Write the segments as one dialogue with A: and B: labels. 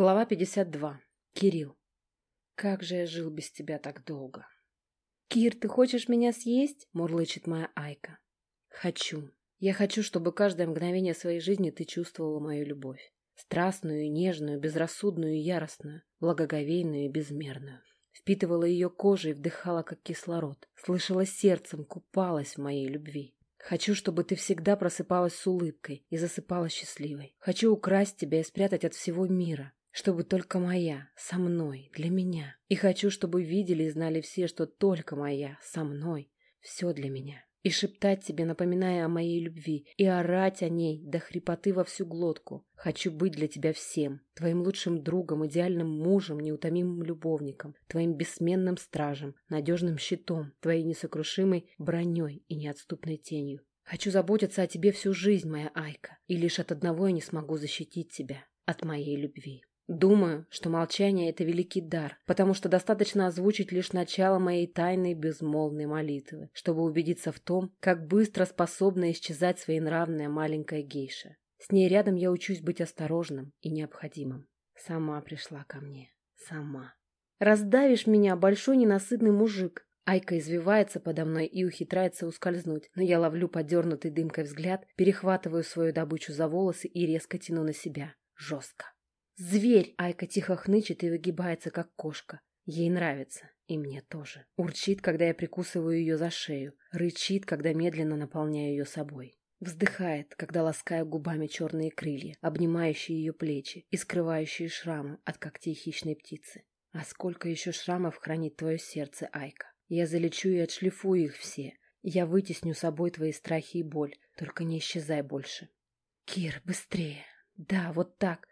A: Глава 52. Кирилл. Как же я жил без тебя так долго? Кир, ты хочешь меня съесть? Мурлычет моя Айка. Хочу. Я хочу, чтобы каждое мгновение своей жизни ты чувствовала мою любовь. Страстную, нежную, безрассудную и яростную, благоговейную и безмерную. Впитывала ее кожей, вдыхала как кислород. Слышала сердцем, купалась в моей любви. Хочу, чтобы ты всегда просыпалась с улыбкой и засыпала счастливой. Хочу украсть тебя и спрятать от всего мира, чтобы только моя, со мной, для меня. И хочу, чтобы видели и знали все, что только моя, со мной, все для меня. И шептать тебе, напоминая о моей любви, и орать о ней до хрипоты во всю глотку. Хочу быть для тебя всем, твоим лучшим другом, идеальным мужем, неутомимым любовником, твоим бессменным стражем, надежным щитом, твоей несокрушимой броней и неотступной тенью. Хочу заботиться о тебе всю жизнь, моя Айка, и лишь от одного я не смогу защитить тебя, от моей любви. Думаю, что молчание — это великий дар, потому что достаточно озвучить лишь начало моей тайной безмолвной молитвы, чтобы убедиться в том, как быстро способна исчезать своенравная маленькая гейша. С ней рядом я учусь быть осторожным и необходимым. Сама пришла ко мне. Сама. «Раздавишь меня, большой ненасытный мужик!» Айка извивается подо мной и ухитряется ускользнуть, но я ловлю подернутый дымкой взгляд, перехватываю свою добычу за волосы и резко тяну на себя. Жестко. «Зверь!» Айка тихо хнычет и выгибается, как кошка. Ей нравится. И мне тоже. Урчит, когда я прикусываю ее за шею. Рычит, когда медленно наполняю ее собой. Вздыхает, когда ласкаю губами черные крылья, обнимающие ее плечи и скрывающие шрамы от когтей хищной птицы. А сколько еще шрамов хранит твое сердце, Айка? Я залечу и отшлифую их все. Я вытесню собой твои страхи и боль. Только не исчезай больше. Кир, быстрее. Да, вот так.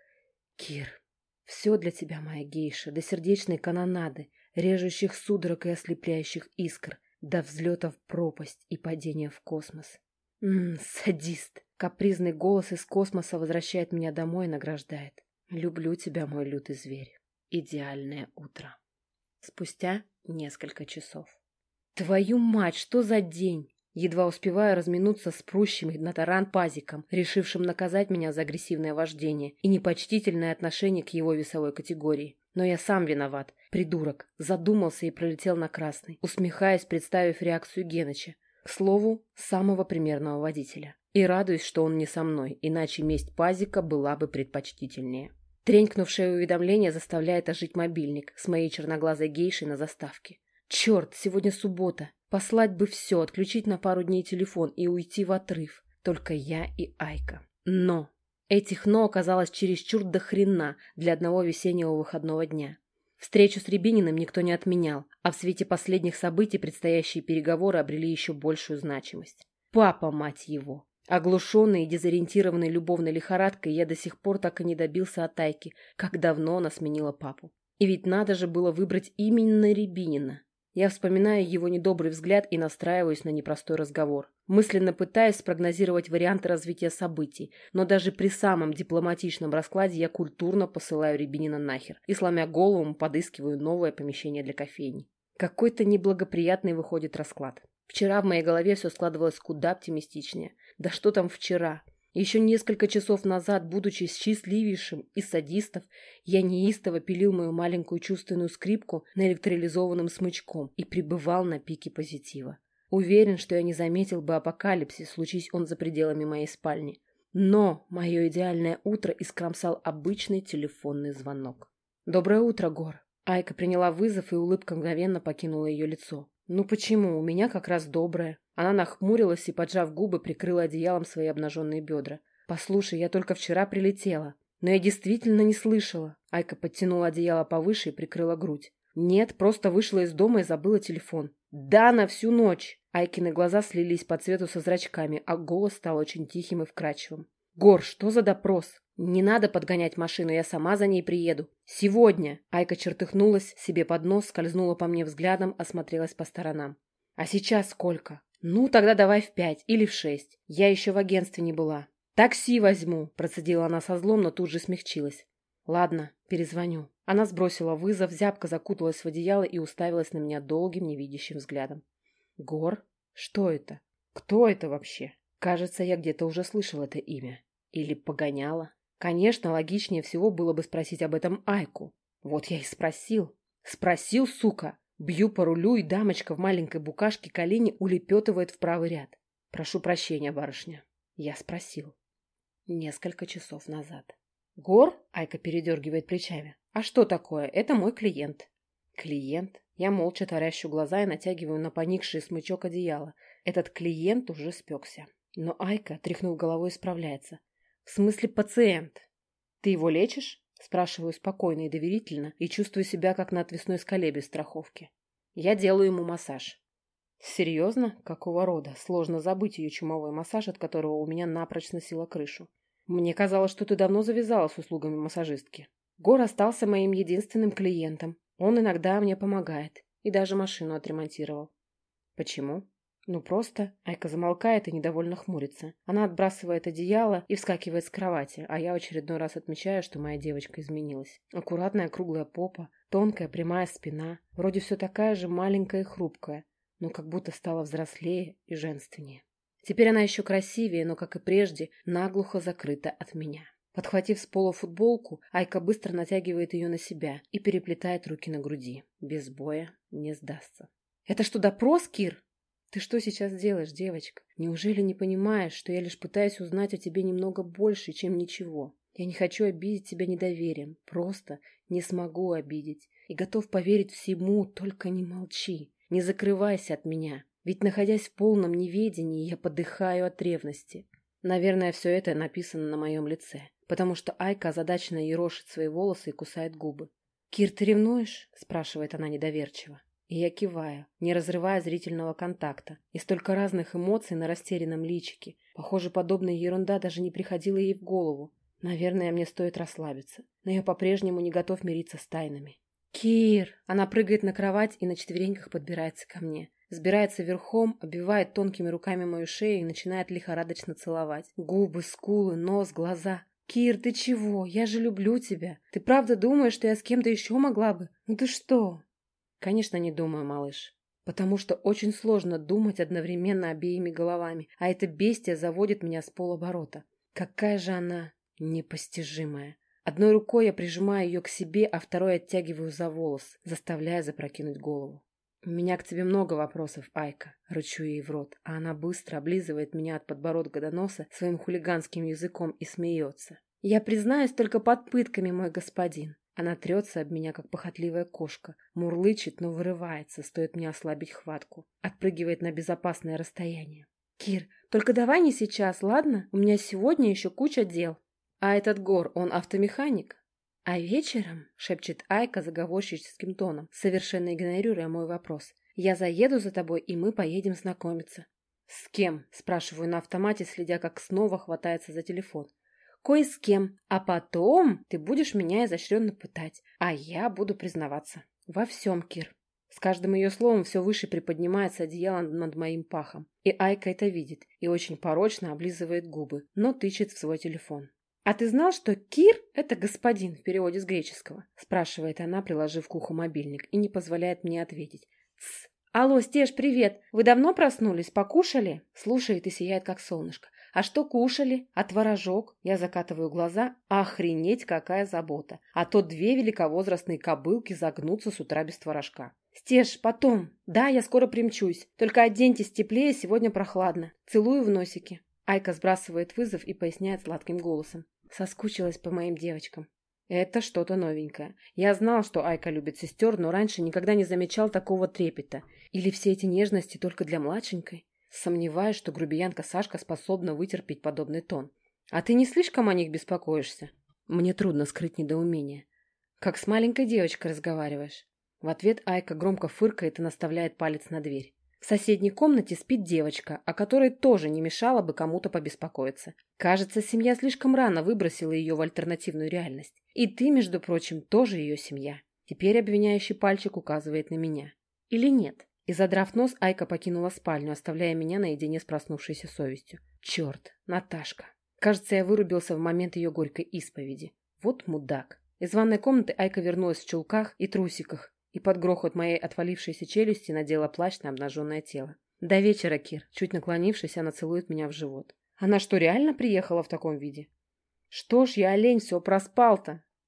A: Кир, все для тебя, моя гейша, до сердечной канонады, режущих судорог и ослепляющих искр, до взлета в пропасть и падения в космос. Ммм, садист. Капризный голос из космоса возвращает меня домой и награждает. Люблю тебя, мой лютый зверь. Идеальное утро. Спустя несколько часов. Твою мать, что за день? Едва успеваю разминуться с прущими на таран пазиком, решившим наказать меня за агрессивное вождение и непочтительное отношение к его весовой категории. Но я сам виноват. Придурок. Задумался и пролетел на красный, усмехаясь, представив реакцию Геныча. К слову, самого примерного водителя. И радуюсь, что он не со мной, иначе месть пазика была бы предпочтительнее. Тренькнувшее уведомление заставляет ожить мобильник с моей черноглазой гейшей на заставке. Черт, сегодня суббота. Послать бы все, отключить на пару дней телефон и уйти в отрыв. Только я и Айка. Но! Этих «но» оказалось чересчур до хрена для одного весеннего выходного дня. Встречу с Рябининым никто не отменял, а в свете последних событий предстоящие переговоры обрели еще большую значимость. Папа, мать его! Оглушенный и дезориентированный любовной лихорадкой, я до сих пор так и не добился от Айки, как давно она сменила папу. И ведь надо же было выбрать именно Рябинина. Я вспоминаю его недобрый взгляд и настраиваюсь на непростой разговор. Мысленно пытаясь спрогнозировать варианты развития событий, но даже при самом дипломатичном раскладе я культурно посылаю Рябинина нахер и, сломя голову, подыскиваю новое помещение для кофейни. Какой-то неблагоприятный выходит расклад. Вчера в моей голове все складывалось куда оптимистичнее. Да что там вчера? Еще несколько часов назад, будучи счастливейшим из садистов, я неистово пилил мою маленькую чувственную скрипку на электролизованным смычком и пребывал на пике позитива. Уверен, что я не заметил бы апокалипсис, случись он за пределами моей спальни. Но мое идеальное утро искромсал обычный телефонный звонок. «Доброе утро, Гор!» Айка приняла вызов, и улыбка мгновенно покинула ее лицо. «Ну почему? У меня как раз доброе». Она нахмурилась и, поджав губы, прикрыла одеялом свои обнаженные бедра. «Послушай, я только вчера прилетела. Но я действительно не слышала». Айка подтянула одеяло повыше и прикрыла грудь. «Нет, просто вышла из дома и забыла телефон». «Да, на всю ночь!» Айкины глаза слились по цвету со зрачками, а голос стал очень тихим и вкрадчивым. «Гор, что за допрос? Не надо подгонять машину, я сама за ней приеду. Сегодня!» Айка чертыхнулась себе под нос, скользнула по мне взглядом, осмотрелась по сторонам. «А сейчас сколько?» «Ну, тогда давай в пять или в шесть. Я еще в агентстве не была». «Такси возьму», – процедила она со злом, но тут же смягчилась. «Ладно, перезвоню». Она сбросила вызов, зябко закуталась в одеяло и уставилась на меня долгим невидящим взглядом. «Гор? Что это? Кто это вообще?» Кажется, я где-то уже слышал это имя. Или погоняла. Конечно, логичнее всего было бы спросить об этом Айку. Вот я и спросил. Спросил, сука. Бью по рулю, и дамочка в маленькой букашке колени улепетывает в правый ряд. Прошу прощения, барышня. Я спросил. Несколько часов назад. Гор? Айка передергивает плечами. А что такое? Это мой клиент. Клиент? Я молча тарящу глаза и натягиваю на поникший смычок одеяла. Этот клиент уже спекся. Но Айка, тряхнув головой, справляется. В смысле пациент? Ты его лечишь? Спрашиваю спокойно и доверительно и чувствую себя как на отвесной скале без страховки. Я делаю ему массаж. Серьезно? Какого рода? Сложно забыть ее чумовой массаж, от которого у меня напрочь сносило крышу. Мне казалось, что ты давно завязала с услугами массажистки. Гор остался моим единственным клиентом. Он иногда мне помогает. И даже машину отремонтировал. Почему? Ну просто. Айка замолкает и недовольно хмурится. Она отбрасывает одеяло и вскакивает с кровати, а я очередной раз отмечаю, что моя девочка изменилась. Аккуратная круглая попа, тонкая прямая спина, вроде все такая же маленькая и хрупкая, но как будто стала взрослее и женственнее. Теперь она еще красивее, но, как и прежде, наглухо закрыта от меня. Подхватив с пола футболку, Айка быстро натягивает ее на себя и переплетает руки на груди. Без боя не сдастся. «Это что, допрос, Кир?» «Ты что сейчас делаешь, девочка? Неужели не понимаешь, что я лишь пытаюсь узнать о тебе немного больше, чем ничего? Я не хочу обидеть тебя недоверием, просто не смогу обидеть. И готов поверить всему, только не молчи, не закрывайся от меня. Ведь, находясь в полном неведении, я подыхаю от ревности. Наверное, все это написано на моем лице, потому что Айка озадаченно ерошит свои волосы и кусает губы. «Кир, ты ревнуешь?» – спрашивает она недоверчиво. И я киваю, не разрывая зрительного контакта. И столько разных эмоций на растерянном личике. Похоже, подобная ерунда даже не приходила ей в голову. Наверное, мне стоит расслабиться. Но я по-прежнему не готов мириться с тайнами. «Кир!» Она прыгает на кровать и на четвереньках подбирается ко мне. Сбирается верхом, обвивает тонкими руками мою шею и начинает лихорадочно целовать. Губы, скулы, нос, глаза. «Кир, ты чего? Я же люблю тебя. Ты правда думаешь, что я с кем-то еще могла бы? Ну ты что?» Конечно, не думаю, малыш. Потому что очень сложно думать одновременно обеими головами, а эта бестия заводит меня с полоборота. Какая же она непостижимая. Одной рукой я прижимаю ее к себе, а второй оттягиваю за волос, заставляя запрокинуть голову. «У меня к тебе много вопросов, Айка», — рычу ей в рот, а она быстро облизывает меня от подбородка до носа своим хулиганским языком и смеется. «Я признаюсь только под пытками, мой господин. Она трется об меня, как похотливая кошка, мурлычет, но вырывается, стоит мне ослабить хватку. Отпрыгивает на безопасное расстояние. «Кир, только давай не сейчас, ладно? У меня сегодня еще куча дел». «А этот Гор, он автомеханик?» «А вечером?» — шепчет Айка заговорщическим тоном, совершенно игнорируя мой вопрос. «Я заеду за тобой, и мы поедем знакомиться». «С кем?» — спрашиваю на автомате, следя, как снова хватается за телефон кое с кем, а потом ты будешь меня изощренно пытать, а я буду признаваться. Во всем, Кир. С каждым ее словом все выше приподнимается одеяло над моим пахом. И Айка это видит и очень порочно облизывает губы, но тычет в свой телефон. «А ты знал, что Кир – это господин в переводе с греческого?» – спрашивает она, приложив к уху мобильник, и не позволяет мне ответить. «Тсс! Алло, Стеж, привет! Вы давно проснулись? Покушали?» Слушает и сияет, как солнышко. А что кушали? А творожок? Я закатываю глаза. Охренеть, какая забота. А то две великовозрастные кобылки загнутся с утра без творожка. Стеж, потом. Да, я скоро примчусь. Только оденьтесь теплее, сегодня прохладно. Целую в носики. Айка сбрасывает вызов и поясняет сладким голосом. Соскучилась по моим девочкам. Это что-то новенькое. Я знал, что Айка любит сестер, но раньше никогда не замечал такого трепета. Или все эти нежности только для младшенькой? Сомневаюсь, что грубиянка Сашка способна вытерпеть подобный тон. А ты не слишком о них беспокоишься? Мне трудно скрыть недоумение. Как с маленькой девочкой разговариваешь. В ответ Айка громко фыркает и наставляет палец на дверь. В соседней комнате спит девочка, о которой тоже не мешало бы кому-то побеспокоиться. Кажется, семья слишком рано выбросила ее в альтернативную реальность. И ты, между прочим, тоже ее семья. Теперь обвиняющий пальчик указывает на меня. Или нет? И, задрав нос, Айка покинула спальню, оставляя меня наедине с проснувшейся совестью. Черт, Наташка. Кажется, я вырубился в момент ее горькой исповеди. Вот мудак. Из ванной комнаты Айка вернулась в чулках и трусиках, и под грохот моей отвалившейся челюсти надела плащ на обнаженное тело. «До вечера, Кир!» Чуть наклонившись, она целует меня в живот. «Она что, реально приехала в таком виде?» Что ж я, олень, все проспал-то?